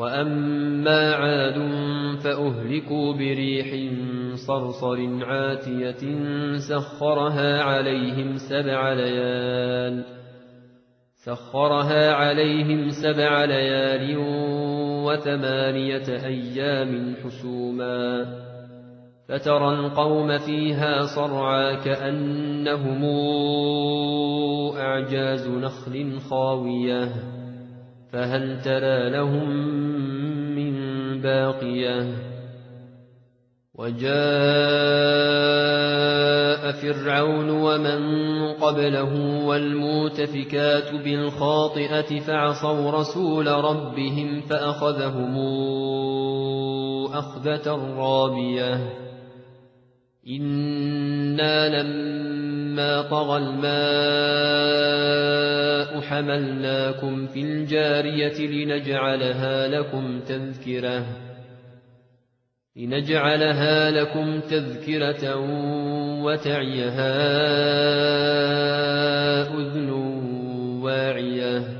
وأما عاد فأهلكوا بريح صرصر عاتية سخرها عليهم سبع ليال سخرها عليهم سبع ليال وثمانية أيام حسوما فترى القوم فيها صرعا كأنهم أعجاز نخل خاوية فهل ترى لهم من باقية؟ وجاء فرعون ومن قبله والموتفكات بالخاطئة فعصوا رسول ربهم فأخذهم أخذة رابية. إنا لما طغى الماء حملناكم في الجارية لنجعلها لكم تذكرة لنجعلها لكم تذكرة وتعيها أذن واعية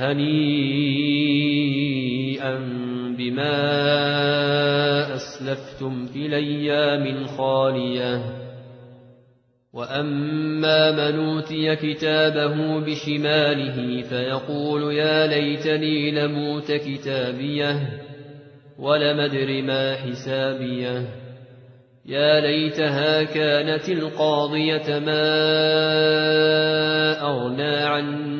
هنيئا بما أسلفتم في الأيام الخالية وأما من أوتي كتابه بشماله فيقول يا ليتني لموت كتابيه ولم أدر ما حسابيه. يا ليتها كانت القاضية ما أغنى عني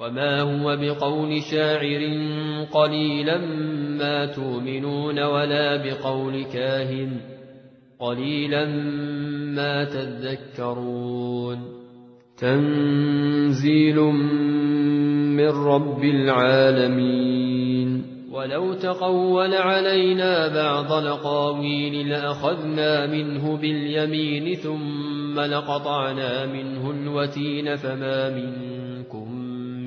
وما هو بقول شاعر قليلا ما تؤمنون ولا بقول كاهن قليلا ما تذكرون تنزيل من رب العالمين ولو تقول علينا بعض القاويل لأخذنا منه باليمين ثم لقطعنا منه الوتين فما منكم